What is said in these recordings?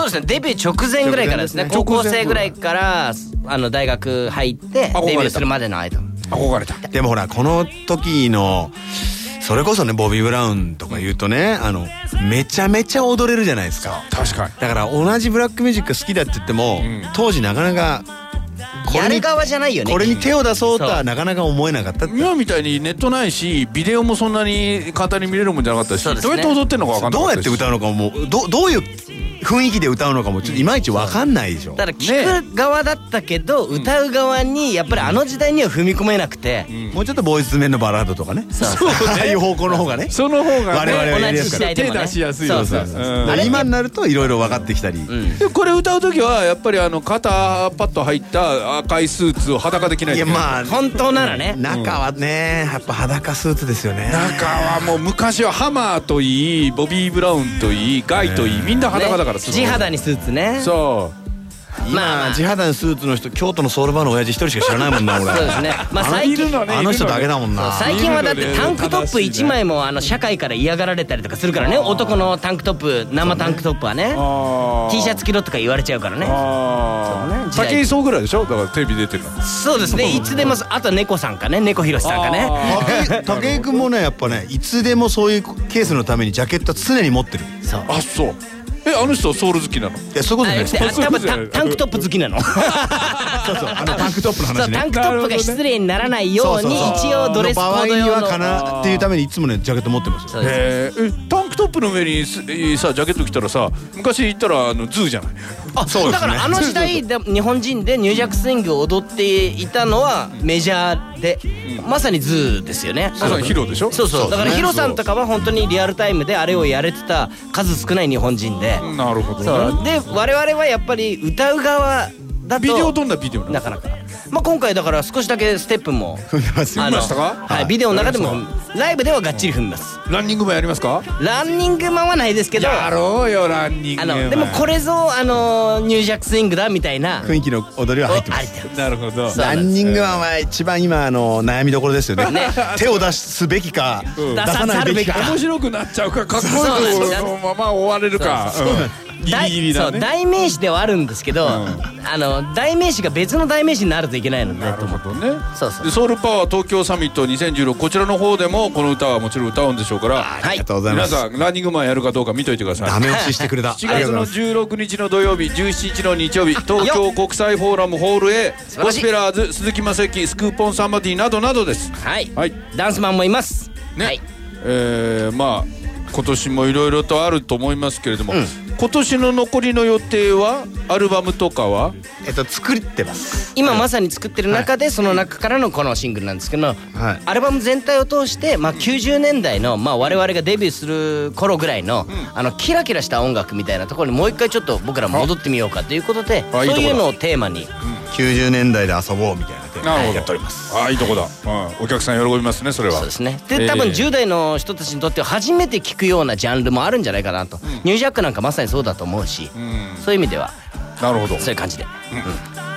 そうですね。デビュー直前ぐらいからですね。高校生ぐらいからあの大学入ってデビューするまでの間。憧れた。でもほらこの時のそれこそねボビー・ブラウンとか言うとねあのめちゃめちゃ踊れるじゃないですか。確かに。だから同じブラックミュージック好きだって言っても、ん。当時なかなかこれにやる側じゃないよね。これに手を出そうとはなかなか思えなかった今みたいにネットないしビデオもそんなに簡単に見れるもんじゃなかったし、そうですね。どうやって踊ってんのか分かんなどうやって歌うのかもどどういう雰囲気で歌うのかもちょっといまいちわかんないでしょ。だから聞く側だったけど、歌う側にやっぱりあの時代には踏み込めなくて、もうちょっとボーイズメンのバラードとかね。ああいう方向の方がね。その方が我々は同じ時代でもね手出しやすいよそうそうそう。うん。だから今になるといろいろ分かってきたり、でこれ歌う時はやっぱりあの肩パッと入った赤いスーツを裸で着ないいとけない。やまあ。本当ならね、中はねやっぱ裸スーツですよね。中はもう昔はハマーといいボビー・ブラウンといいガイといいみんな裸だからねすごい地肌にスーツね。そう。今、まあまあ。地肌のスーツの人京都のソウルバーの親父一人しか知らないもんな俺そうですね。まああ最近いるのねあの人だけだもんな。最近はだってタンクトップいるのね。1枚もあの社会から嫌がられたりとかするからね。男のタンクトップ生タンクトップはね。あ T シャツ着ろとか言われちゃうからね。武井壮ぐらいでしょ？だからテレビ出てるの。そうですね。いつでもあとは猫さんかね。猫ひろしさんかね。武井君もねやっぱねいつでもそういうケースのためにジャケットは常に持ってる。そう。あそうえあの人ソウル好きなの？いやそういうことあですねで多分タタンクトップ好きなの。そうそう。あのタンクトップのそう話ねタンクトップが失礼にならないように一応ドレスコードの。場合にはかなっていうためにいつもねジャケット持ってますよ。へー。えタンクトップの上にさジャケット着たらさ昔言ったらあの ZOO じゃない？あだからあの時代で日本人でニュージャックスイングを踊っていたのはメジャーで、まさに ZOO ですよね。まさに HIRO でしょ？そうそう。だから HIRO さんとかは本当にリアルタイムであれをやれてた数少ない日本人で、なるほどそう。ねで我々はやっぱり歌う側だとビデオどんなビデオなの？なかなか、まあ、今回だから少しだけステップも踏んでますよあのましたか？はい、ビデオの中でもライブではがっちり踏みますランニングマンやりますか？ランニングマンはないですけど。やろうよランニングあマン。のでもこれぞあのニュージャックスイングだみたいな。雰囲気の踊りは入ってます。なるほど。ランニングマンは一番今あの悩みどころですよね。ね。手を出すべきかうん。出さないべきか。面白くなっちゃうかかっこそうなんですよ。よくのまま終われるかギリギリだそうね代名詞ではあるんですけど、ん。あの代名詞が別の代名詞になるといけないのでなるほどね。そうそう。でソウルパワー東京サミット2016こちらの方でもこの歌はもちろん歌うんでしょうからありがとうございます。皆さんランニングマンやるかどうか見といてください。ダメ押ししてくれた。7月のありがとうございます。16日の土曜日17日の日曜日東京国際フォーラムホール A ゴ晴らしいスペラーズ鈴木雅之スクーポンサンバディなどなどです。はい、はい。ダンスマンもいます。ね、はい。えーまあ今年もいろいろとあると思いますけれども、今年の残りの予定はアルバムとかは？えっと作ってます。今まさに作ってる中でその中からのこのシングルなんですけど、はい。アルバム全体を通して、まあ、90年代の、まあ、我々がデビューする頃ぐらいの,、あのキラキラした音楽みたいなところにもう一回ちょっと僕ら戻ってみようかということであいそういうのをテーマに。90年代で遊ぼうみたいなテーマなるほど。やっております。ああいいとこだ、うん、お客さん喜びますねそれは。そうですね。で多分えー10代の人たちにとっては初めて聞くようなジャンルもあるんじゃないかなと、ニュージャックなんかまさにそうだと思うし、うん。そういう意味では。なるほど。そういう感じで。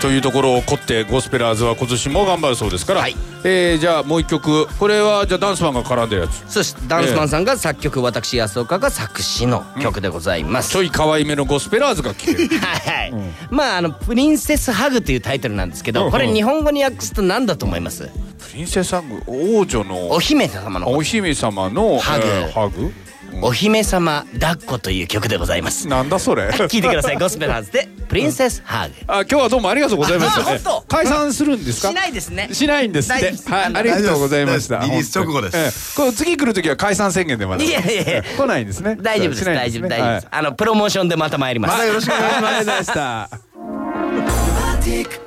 というところを凝ってゴスペラーズは今年も頑張るそうですから、はい。えーじゃあもう一曲。これはじゃあダンスマンが絡んでるやつ。そしてダンスマンさんが作曲、私安岡が作詞の曲でございます、ちょい可愛めのゴスペラーズが聴ける。はいはい、まああの「プリンセスハグ」というタイトルなんですけうんうん。どこれ日本語に訳すと何だと思います？プリンセスハグ王女の。お姫様の。お姫様のハグ。えーハグ？お姫様抱っこという曲でございます。なんだそれ。聞いてください。ゴスペラーズで「プリンセスハグあ今日はどうもありがとうございました、あ本当。解散するんです」か？しないですね。しないんですって。大丈夫です。はいありがとうございました。リリース直後です。これ次来る時は解散宣言でまだ。いやいやいや。来ないんですね。大丈夫です。大丈夫ね大丈夫です、あのプロモーションでまた参ります、はいよろしくお願いします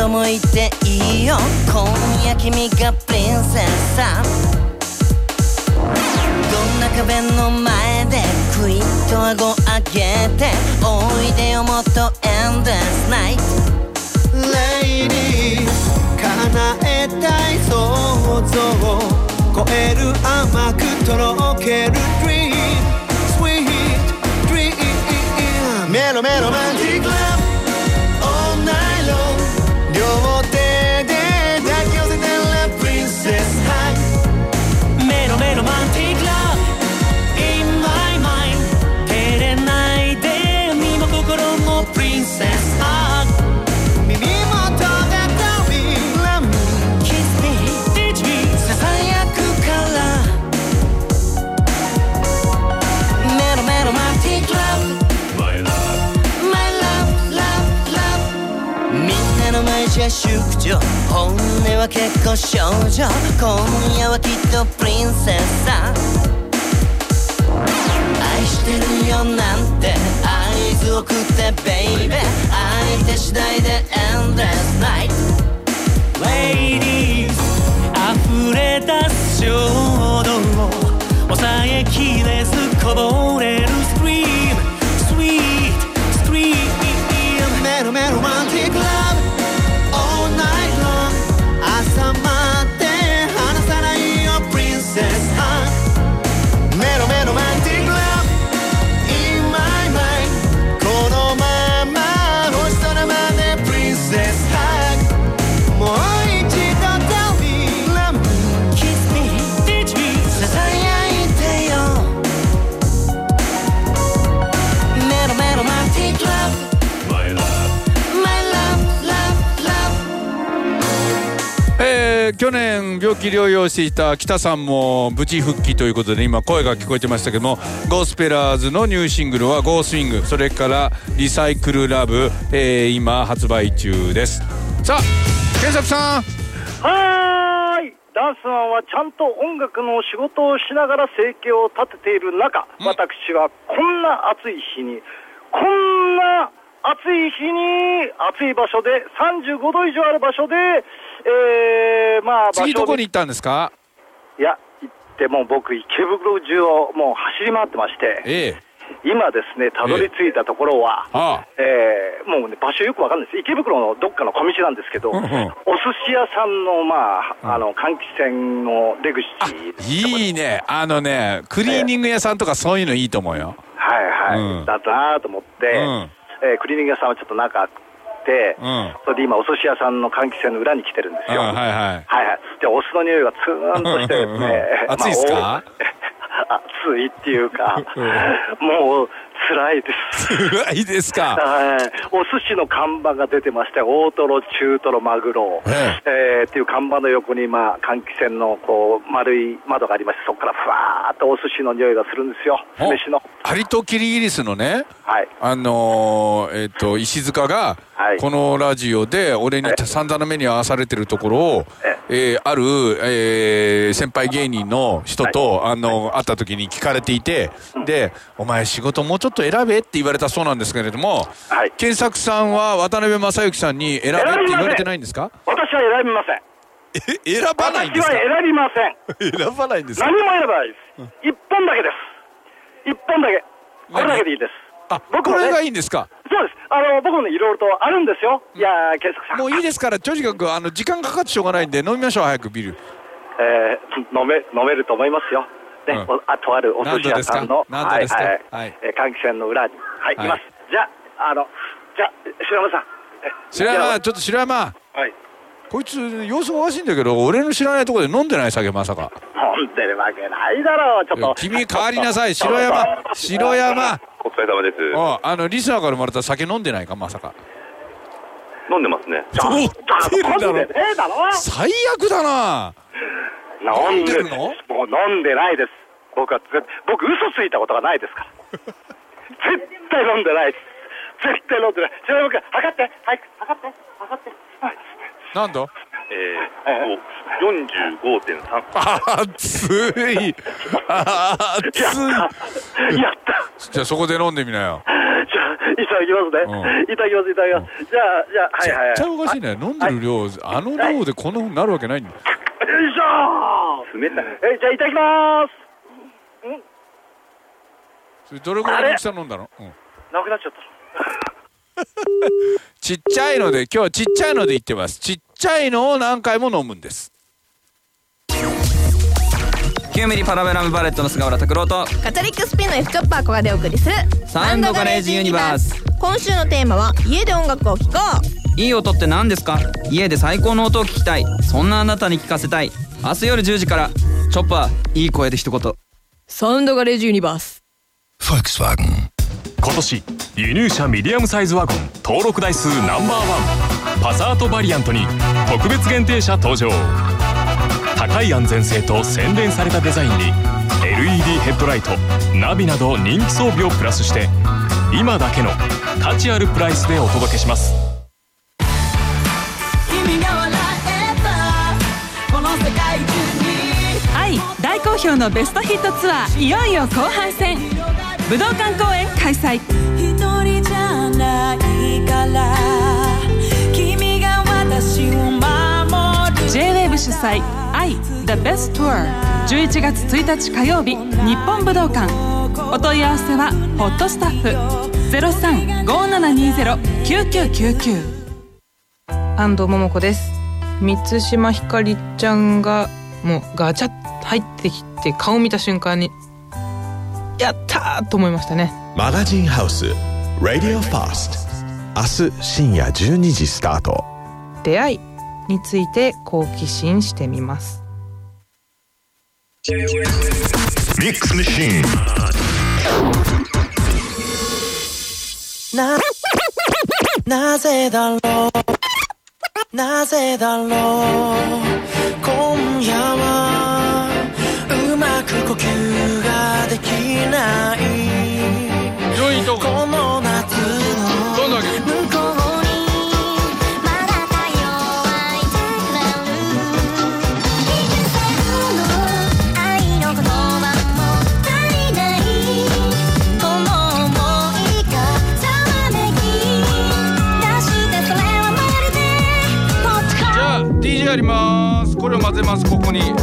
度も言っていいよ。今夜君がプリンセスさ。どんな壁の前でクイッと顎上げて。おいでよもっとエンドレスナイト。レイディー叶えたい想像超える甘くとろける Dream Sweet Dream メロメロマン宿女本音は結構少女。今夜はきっとプリンセスさ愛してるよなんて合図送ってベイベー相手次第でエンドレスナイト Ladies 溢れ出す衝動を抑えきれずこぼれる療養していた北さんも無事復帰ということで今声が聞こえてましたけどもゴスペラーズのニューシングルは「ゴースイング」それから「リサイクルラブ」えー今発売中ですさあ検索さんはーいダンスマンはちゃんと音楽の仕事をしながら生計を立てている中、私はこんな暑い日に、こんな暑い日に、暑い場所で、35度以上ある場所で、えー、まあ、次どこに行ったんですか？いや、行ってもう僕、池袋中をもう走り回ってまして、ええ。今ですね、たどり着いたところは、ああ。えーもうね、場所よくわかんないです。池袋のどっかの小道なんですけど、うんうん。お寿司屋さんの、まあ、あの、換気扇の出口。いいね。あのねクリーニング屋さんとかそういうのいいと思うよ。はいはい。うん。だなと思って、うん。えークリーニング屋さんはちょっと中それで今、お寿司屋さんの換気扇の裏に来てるんですよ。うんはいはいはいはい。で、お酢の匂いがツーンとしてですねうん。暑いっすか？まあお暑いっていうか、もう辛いです。辛いですか？はい、お寿司の看板が出てまして、大トロ、中トロ、マグロ、ええ。ーっていう看板の横に、まあ、換気扇のこう丸い窓がありまして、そこからふわーっとお寿司の匂いがするんですよ、飯の。アリとキリギリスのねはい、あのーえっ、と石塚がはい。このラジオで俺に散々な目に遭わされてるところを、えーある、えー先輩芸人の人と、あの会った時に聞かれていて、で「お前仕事もうちょっと選べ」って言われたそうなんですけれども、はい健作さんは渡辺正行さんに選べって言われてないんですか？私は選びません。え選ばないんですか？私は選びません。選ばないんですか？何も選ばないです。一本だけです。一本だけ。これだけでいいです。あ僕もねこれがいいんですか？そうです。あの、僕もね、いろいろとあるんですよ。いやー、圭介さん。もういいですからとにかくあの時間かかってしょうがないんで飲みましょう早くビールえー飲め、飲めると思いますよ。ね、うんおあとあるお寿司屋さんの、何度ですか？はい、はい、はいえー換気扇の裏に、はい、はいいます。じゃあ、あの、じゃあ、白山さん。え白山ちょっと白山はい。こいつ様子がおかしいんだけど俺の知らないところで飲んでない酒まさか飲んでるわけないだろう、ちょっと。君変わりなさい白山白山お疲れ様です。おあのリスナーから生まれた酒飲んでないかまさか飲んでますね。飲んでるだろ最悪だな飲んで飲んでるの？もう飲んでないです。僕は絶、僕嘘ついたことがないですから。絶対飲んでないです。絶対飲んでない。白山君、測って。はい、測って。測って。はい。何度えー、45.3。熱い熱いやった。じゃあそこで飲んでみなよじゃあ、いただきますね。うんいただきます、いただきます。じゃあ、じゃあ、はいはいはい。絶対おかしいね飲んでる量あの量でこんなふうになるわけないんだよよいしょ冷たい。え、じゃあ、いただきます。んそれどれぐらいの大きさ飲んだの、うん、なくなっちゃった ちっちゃいので今日はちっちゃいので言ってます。ちっちゃいのを何回も飲むんです。9ミリパラベラムバレットの菅原拓郎とカトリックスピンの F カッパー小賀でお送りするサウンドガレージユニバース。今週のテーマは家で音楽を聴こう。いい音って何ですか？家で最高の音を聞きたい。そんなあなたに聞かせたい。明日夜10時からチョッパーいい声で一言。サウンドガレージユニバース。Volkswagen 今年輸入車ミディアムサイズワゴン登録台数ナンバーワン。パサートバリアントに特別限定車登場。高い安全性と洗練されたデザインに LED ヘッドライトナビなど人気装備をプラスして今だけの価値あるプライスでお届けします。愛大好評のベストヒットツアーいよいよ後半戦武道館公演。開催。一人じゃないから。君が私を守る。J-WAVE 主催愛 The Best Tour 11月1日火曜日日本武道館。お問い合わせはホットスタッフ。0357209999安藤桃子です。満島ひかりちゃんがもうガチャッ入ってきて顔見た瞬間にやったーと思いましたね。マガジンハウス Radio Fast 明日深夜12時スタート。出会いについて好奇心してみます。ミックスマシーンな、なぜだろう？なぜだろう？今夜は呼吸ができない病院どこ。この夏のどんだけ向こうにまだ太陽は出てくる幾千の愛の言葉も足りないこの想いがざわめき出してそれはまるでポッじゃあ DJ やります。これを混ぜますここに。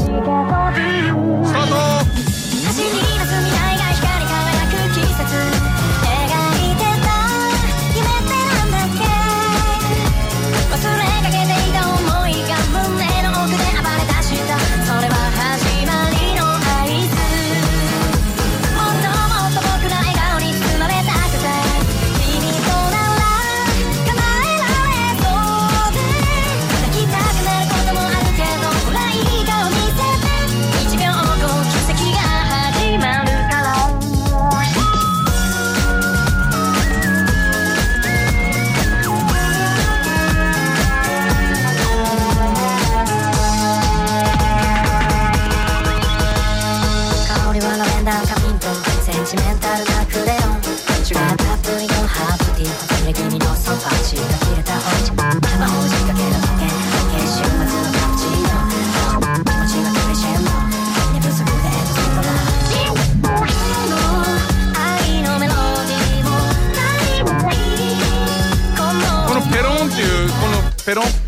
こ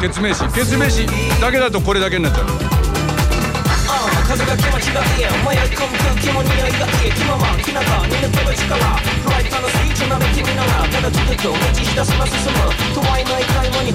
ケ名詞。ツメシだけだとこれだけになっちゃう。風が気持ちがいい迷い込む空気も匂いがいい気ままなが力フライパンのスイッチめならただ続く道ひたすら進む。といない買い物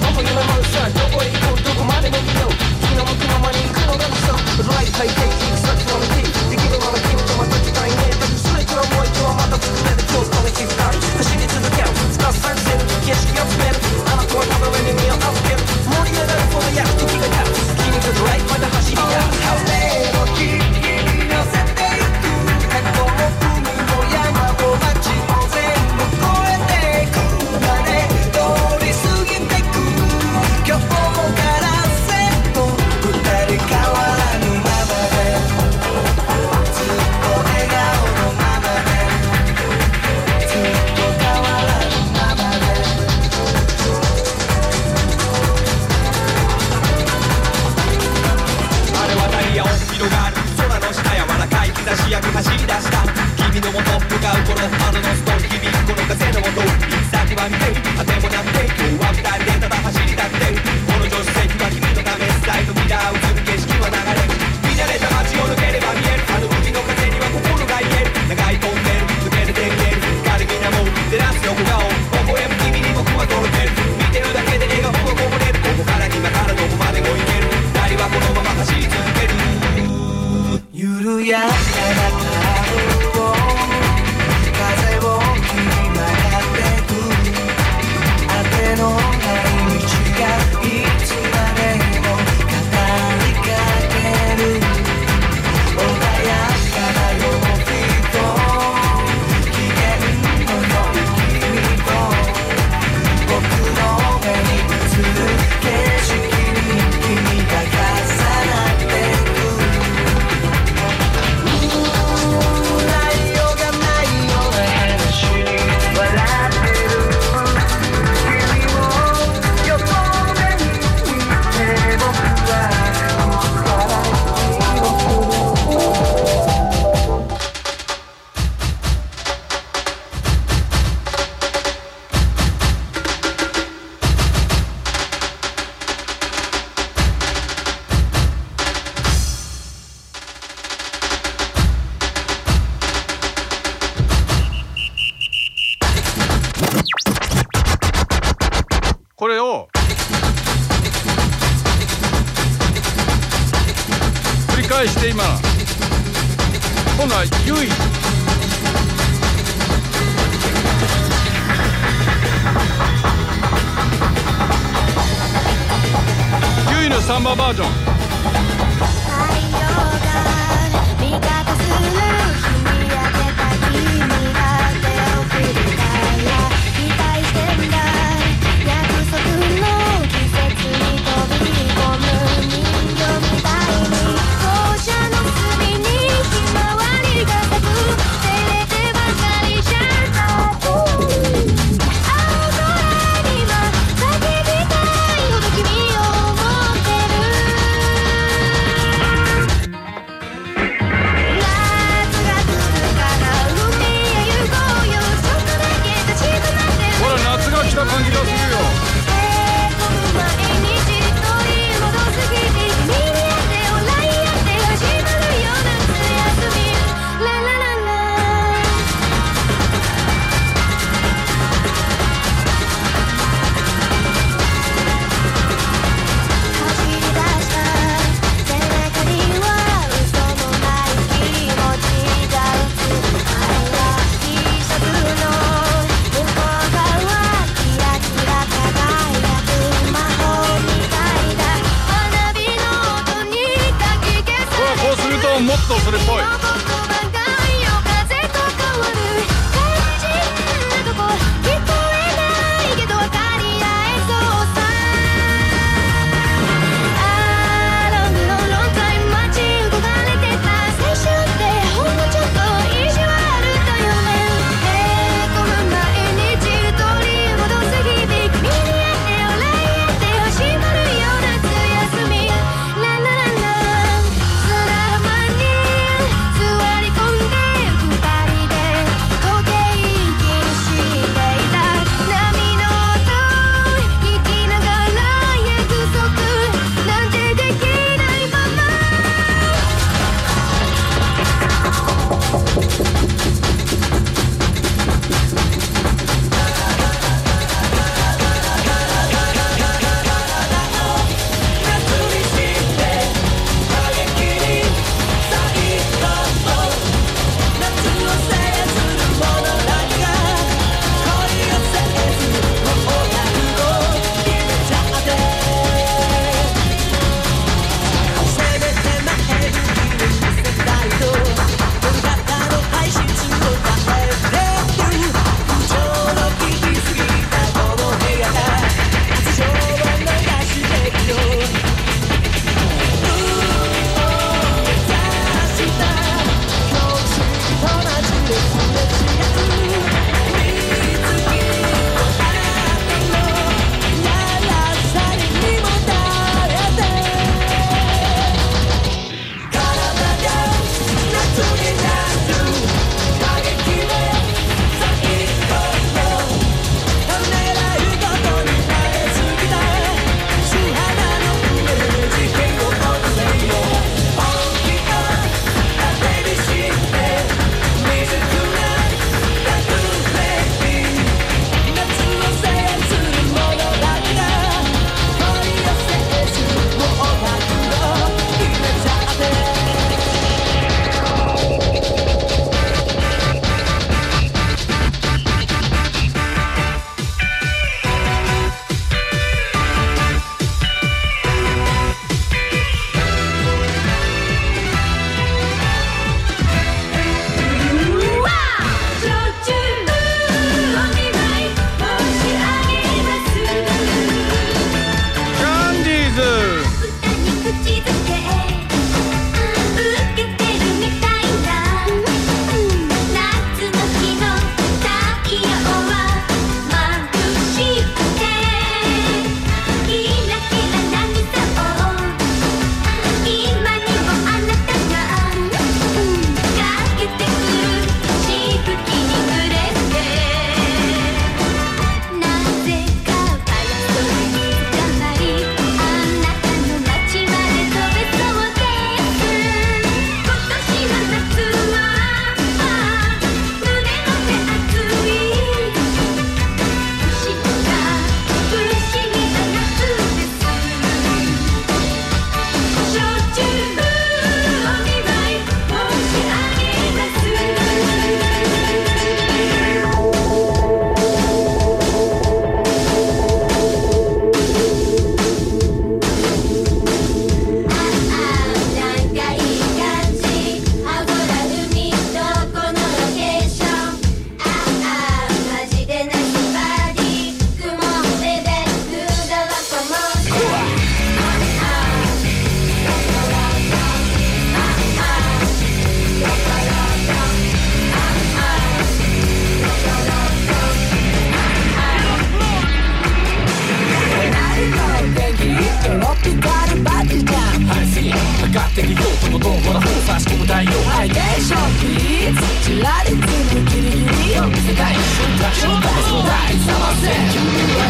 ことをほら差し込む太陽ハイテンションビーツチラリズムギリギリを見せたい瞬間瞬間その大さませ君は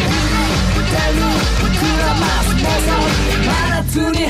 歌う膨らます妄想真夏に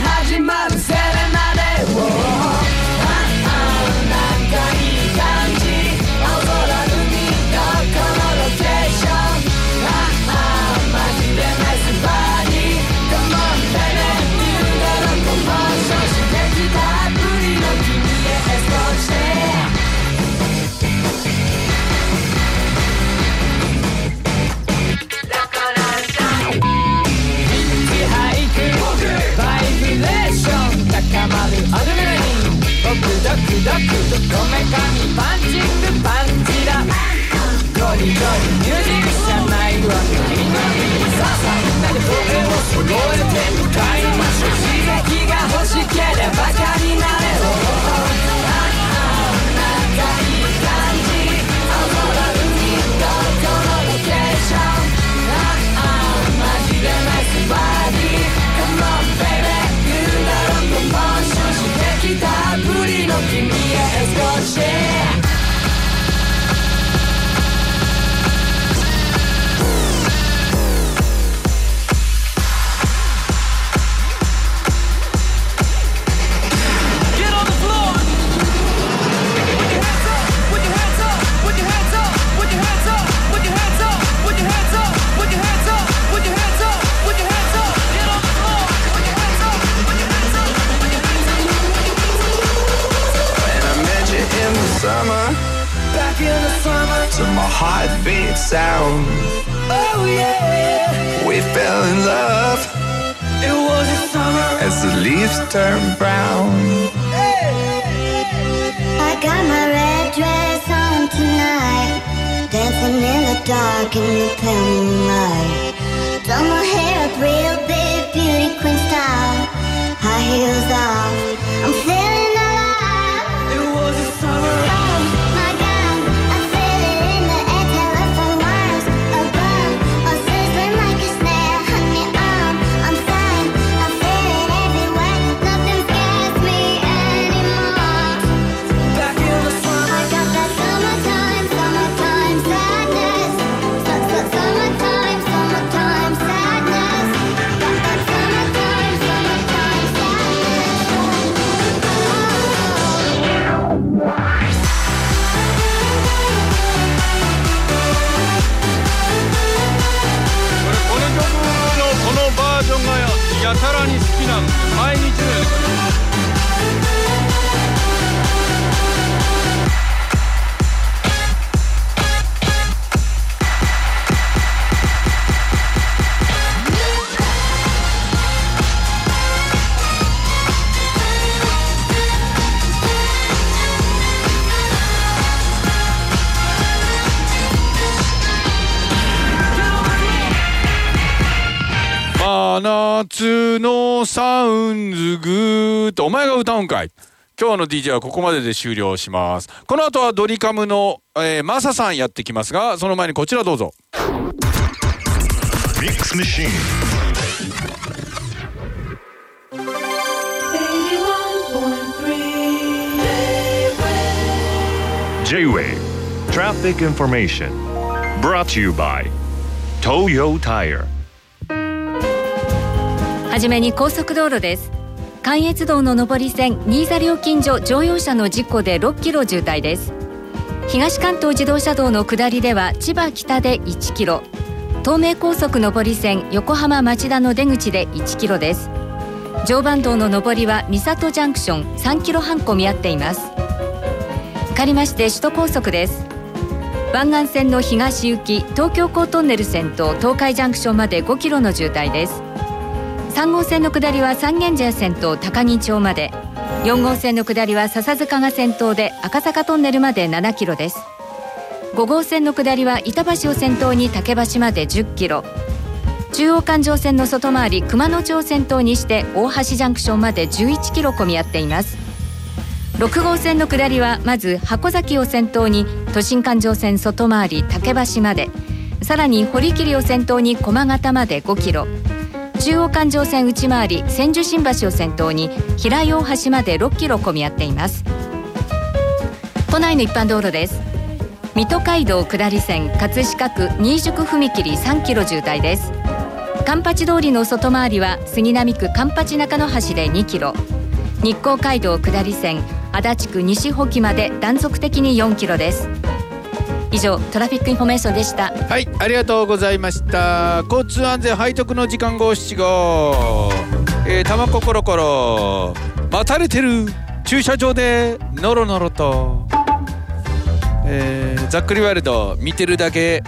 ドクとこめかみパンチングパンチだ。ゴリゴリミュージックじゃないわけ。君の耳さあさみんなで声を揃えて歌いましょう turn brown. I got my red dress on tonight, dancing in the dark in the pale moonlight. Done my hair up real big, beauty queen style, high heels off. I'm たのサウンズグーとお前が歌うんかい。今日の DJ はここまでで終了します。この後はドリカムの、えーマサさんやってきますがその前にこちらどうぞ。Mix Machine. J-Way. Traffic Information. Brought to you by Toyo Tire. はじめに高速道路です。関越道の上り線新座料金所乗用車の事故で6キロ渋滞です。東関東自動車道の下りでは千葉北で1キロ。東名高速上り線横浜町田の出口で1キロです。常磐道の上りは三郷ジャンクション3キロ半混み合っています。かりまして首都高速です。湾岸線の東行き東京港トンネル線と東海ジャンクションまで5キロの渋滞です。3号線の下りは三軒茶屋線と高木町まで。4号線の下りは笹塚が先頭で赤坂トンネルまで7キロです。5号線の下りは板橋を先頭に竹橋まで10キロ。中央環状線の外回り熊野町を先頭にして大橋ジャンクションまで11キロ混み合っています。6号線の下りはまず箱崎を先頭に都心環状線外回り竹橋まで。さらに堀切を先頭に駒形まで5キロ。中央環状線内回り千住新橋を先頭に平井大橋まで6キロ混み合っています。都内の一般道路です。水戸街道下り線葛飾区新宿踏切3キロ渋滞です。カンパチ通りの外回りは杉並区カンパチ中野橋で2キロ。日光街道下り線足立区西保木まで断続的に4キロです。以上トラフィックインフォメーションでした。はいありがとうございました。交通安全背徳の時間五七五えー、玉子コロコロ。待たれてる。駐車場で。ノロノロと。えー、ざっくりワイルド。見てるだけ。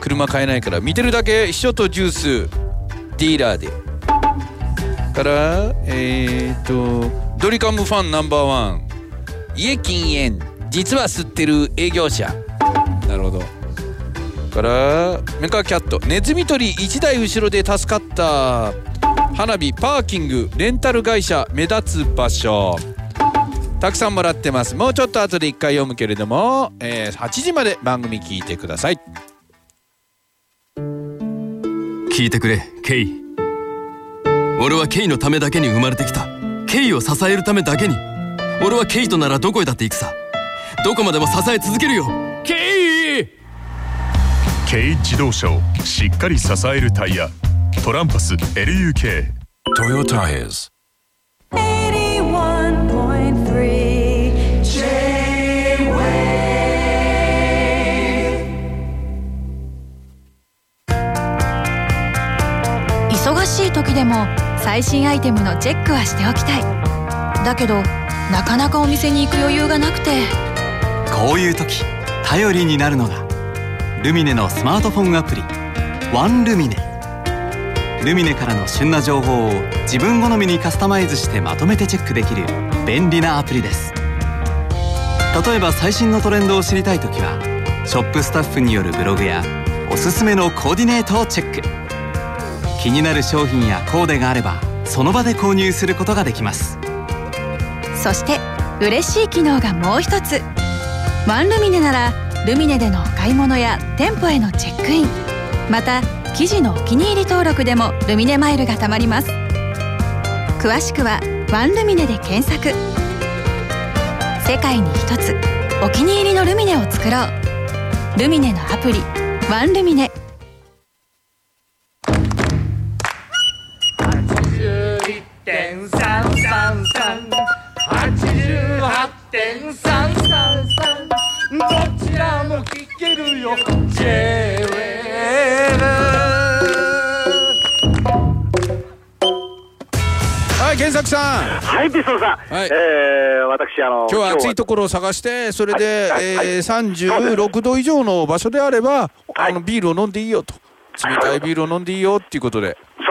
車買えないから。見てるだけ。秘書とジュース。ディーラーで。からえー、とドリカムファンナンバーワン。家禁煙。実は吸ってる営業者。からメカキャット。ネズミ捕り1台後ろで助かった。花火パーキング。レンタル会社目立つ場所。たくさんもらってます。もうちょっと後で1回読むけれども、えー、8時まで番組聞いてください。聞いてくれケイ。俺はケイのためだけに生まれてきた。ケイを支えるためだけに。俺はケイとならどこへだって行くさ。どこまでも支え続けるよ。ケイケイ自動車をしっかり支えるタイヤ。トランパス LUK トヨタイズ忙しい時でも最新アイテムのチェックはしておきたい。だけどなかなかお店に行く余裕がなくて。こういう時頼りになるのがルミネのスマートフォンアプリ「ワンルミネ」ルミネからの旬な情報を自分好みにカスタマイズしてまとめてチェックできる便利なアプリです。例えば最新のトレンドを知りたい時はショップスタッフによるブログやおすすめのコーディネートをチェック。気になる商品やコーデがあればその場で購入することができます。そして嬉しい機能がもう一つ。ワンルミネならルミネでのお買い物や店舗へのチェックイン。また記事のお気に入り登録でもルミネマイルが貯まります。詳しくは「ワンルミネ」で検索。世界に一つお気に入りのルミネを作ろう。ルミネのアプリ「ワンルミネ」はい、えー、私、あの、今日は暑いところを探してそれで、えー、36度以上の場所であれば、あのビールを飲んでいいよと。冷たいビールを飲んでいいよっていうことで